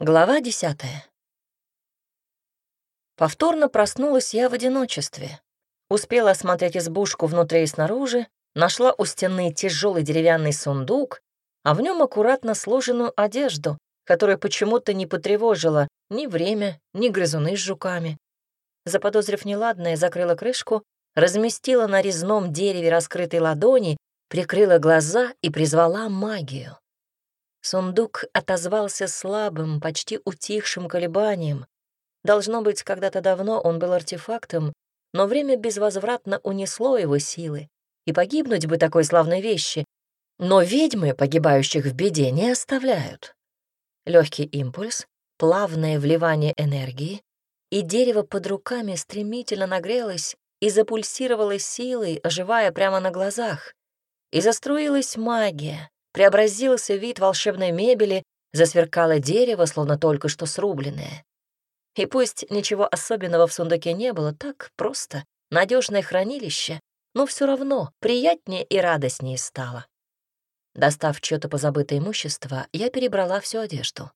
Глава десятая. Повторно проснулась я в одиночестве. Успела осмотреть избушку внутри и снаружи, нашла у стены тяжелый деревянный сундук, а в нем аккуратно сложенную одежду, которая почему-то не потревожила ни время, ни грызуны с жуками. Заподозрив неладное, закрыла крышку, разместила на резном дереве раскрытой ладони, прикрыла глаза и призвала магию. Сундук отозвался слабым, почти утихшим колебанием. Должно быть, когда-то давно он был артефактом, но время безвозвратно унесло его силы, и погибнуть бы такой славной вещи. Но ведьмы, погибающих в беде, не оставляют. Легкий импульс, плавное вливание энергии, и дерево под руками стремительно нагрелось и запульсировало силой, оживая прямо на глазах. И заструилась магия, преобразился вид волшебной мебели, засверкало дерево, словно только что срубленное. И пусть ничего особенного в сундуке не было, так просто, надежное хранилище, но все равно приятнее и радостнее стало. Достав что-то позабытое имущество, я перебрала всю одежду.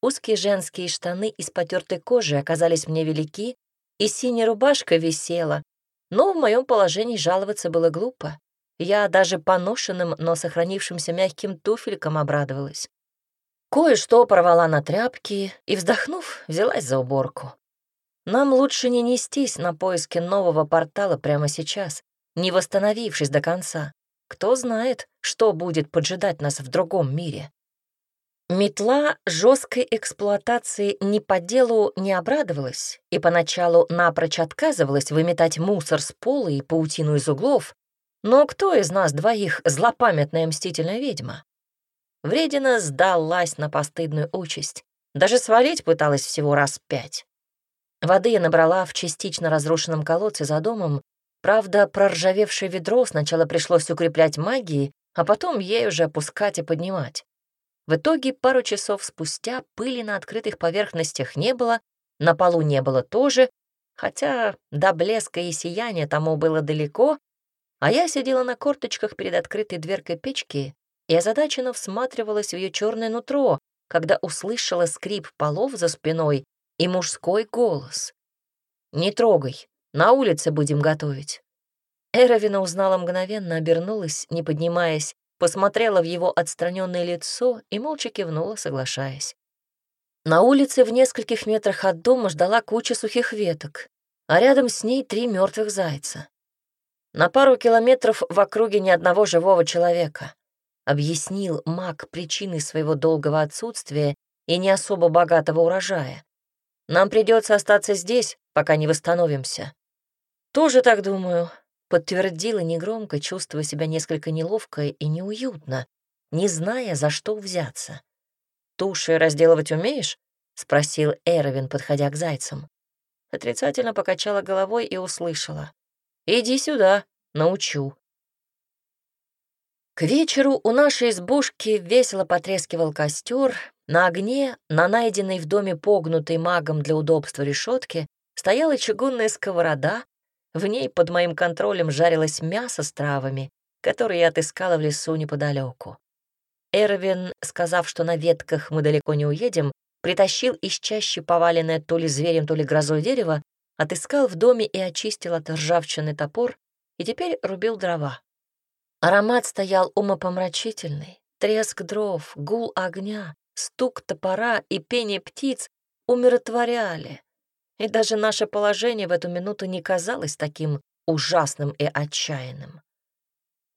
Узкие женские штаны из потертой кожи оказались мне велики, и синяя рубашка висела, но в моем положении жаловаться было глупо. Я даже поношенным, но сохранившимся мягким туфелькам обрадовалась. Кое-что порвала на тряпки и, вздохнув, взялась за уборку. Нам лучше не нестись на поиски нового портала прямо сейчас, не восстановившись до конца. Кто знает, что будет поджидать нас в другом мире. Метла жесткой эксплуатации ни по делу не обрадовалась и поначалу напрочь отказывалась выметать мусор с пола и паутину из углов, но кто из нас двоих злопамятная мстительная ведьма? Вредина сдалась на постыдную участь. Даже свалить пыталась всего раз пять. Воды я набрала в частично разрушенном колодце за домом. Правда, проржавевшее ведро сначала пришлось укреплять магией, а потом ей уже опускать и поднимать. В итоге пару часов спустя пыли на открытых поверхностях не было, на полу не было тоже, хотя до блеска и сияния тому было далеко, а я сидела на корточках перед открытой дверкой печки и озадаченно всматривалась в ее черное нутро, когда услышала скрип полов за спиной и мужской голос. «Не трогай, на улице будем готовить». Эровина узнала мгновенно, обернулась, не поднимаясь, посмотрела в его отстраненное лицо и молча кивнула, соглашаясь. На улице в нескольких метрах от дома ждала куча сухих веток, а рядом с ней три мертвых зайца. На пару километров в округе ни одного живого человека. Объяснил маг причины своего долгого отсутствия и не особо богатого урожая. Нам придется остаться здесь, пока не восстановимся. Тоже так думаю, подтвердила негромко, чувствуя себя несколько неловко и неуютно, не зная, за что взяться. «Туши разделывать умеешь?» — спросил Эровин, подходя к зайцам. Отрицательно покачала головой и услышала. Иди сюда, научу». К вечеру у нашей избушки весело потрескивал костер. На огне, на найденной в доме погнутой магом для удобства решетке, стояла чугунная сковорода. В ней под моим контролем жарилось мясо с травами, которые я отыскала в лесу неподалеку. Эрвин, сказав, что на ветках мы далеко не уедем, притащил из чащи поваленное то ли зверем, то ли грозой дерево отыскал в доме и очистил от ржавчины топор, и теперь рубил дрова. Аромат стоял умопомрачительный, треск дров, гул огня, стук топора и пение птиц умиротворяли, и даже наше положение в эту минуту не казалось таким ужасным и отчаянным.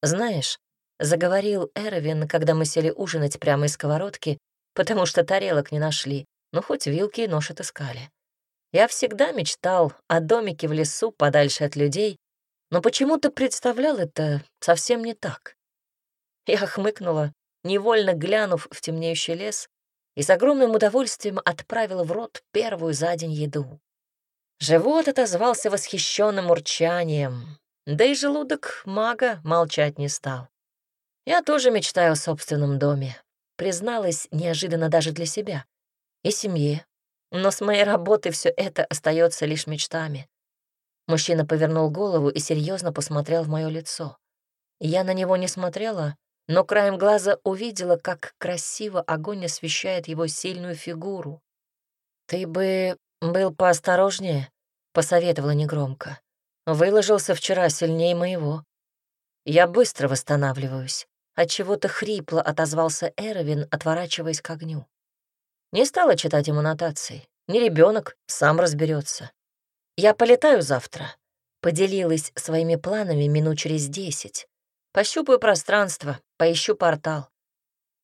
«Знаешь», — заговорил Эровин, когда мы сели ужинать прямо из сковородки, потому что тарелок не нашли, но хоть вилки и нож отыскали. Я всегда мечтал о домике в лесу подальше от людей, но почему-то представлял это совсем не так. Я хмыкнула, невольно глянув в темнеющий лес, и с огромным удовольствием отправила в рот первую за день еду. Живот отозвался восхищенным урчанием, да и желудок мага молчать не стал. Я тоже мечтаю о собственном доме, призналась неожиданно даже для себя, и семье, но с моей работы все это остается лишь мечтами. Мужчина повернул голову и серьезно посмотрел в мое лицо. Я на него не смотрела, но краем глаза увидела, как красиво огонь освещает его сильную фигуру. «Ты бы был поосторожнее», — посоветовала негромко. «Выложился вчера сильнее моего. Я быстро восстанавливаюсь». Отчего-то хрипло отозвался Эровин, отворачиваясь к огню. Не стала читать ему нотации. Не ребенок, сам разберется. Я полетаю завтра. Поделилась своими планами минут через десять. Пощупаю пространство, поищу портал.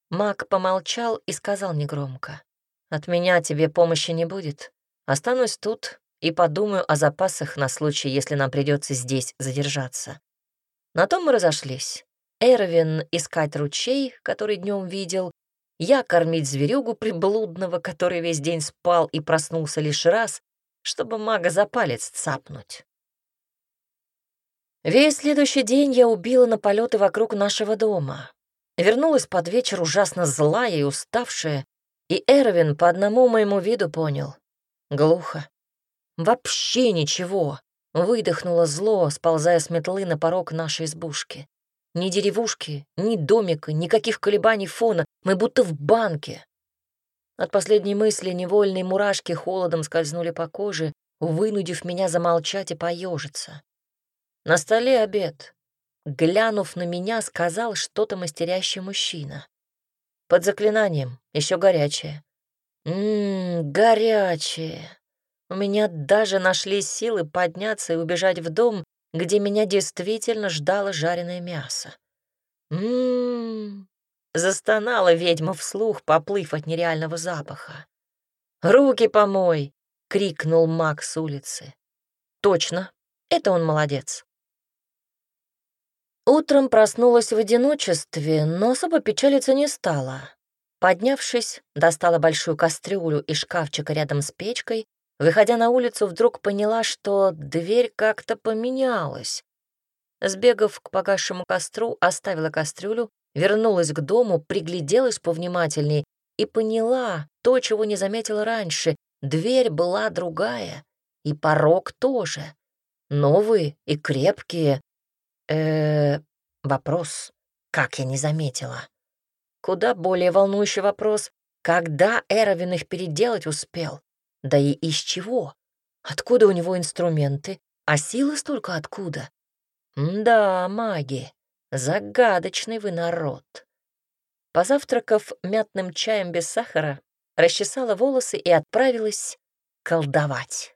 Маг помолчал и сказал негромко. «От меня тебе помощи не будет. Останусь тут и подумаю о запасах на случай, если нам придется здесь задержаться». На том мы разошлись. Эрвин искать ручей, который днем видел, я кормить зверюгу приблудного, который весь день спал и проснулся лишь раз, чтобы мага за палец цапнуть. Весь следующий день я убила на полеты вокруг нашего дома. Вернулась под вечер ужасно злая и уставшая, и Эрвин по одному моему виду понял. Глухо. Вообще ничего. Выдохнуло зло, сползая с метлы на порог нашей избушки. Ни деревушки, ни домика, никаких колебаний фона. Мы будто в банке. От последней мысли невольные мурашки холодом скользнули по коже, вынудив меня замолчать и поежиться. На столе обед. Глянув на меня, сказал что-то мастерящий мужчина. Под заклинанием, еще горячее. Ммм, горячее. У меня даже нашли силы подняться и убежать в дом, где меня действительно ждало жареное мясо. Ммм, застонала ведьма вслух, поплыв от нереального запаха. «Руки помой!» — крикнул маг с улицы. «Точно, это он молодец». Утром проснулась в одиночестве, но особо печалиться не стала. Поднявшись, достала большую кастрюлю из шкафчика рядом с печкой, выходя на улицу, вдруг поняла, что дверь как-то поменялась. Сбегав к погасшему костру, оставила кастрюлю, вернулась к дому, пригляделась повнимательней и поняла то, чего не заметила раньше. Дверь была другая, и порог тоже. Новые и крепкие, э Вопрос, как я не заметила. Куда более волнующий вопрос, когда Эровин их переделать успел? Да и из чего? Откуда у него инструменты? А силы столько откуда? Да, маги, загадочный вы народ. Позавтракав мятным чаем без сахара, расчесала волосы и отправилась колдовать.